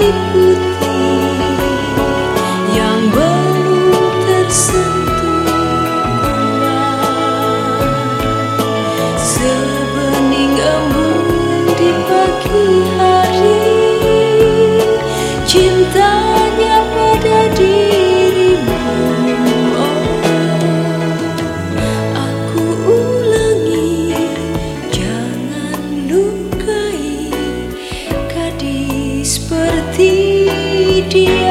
你不。dear.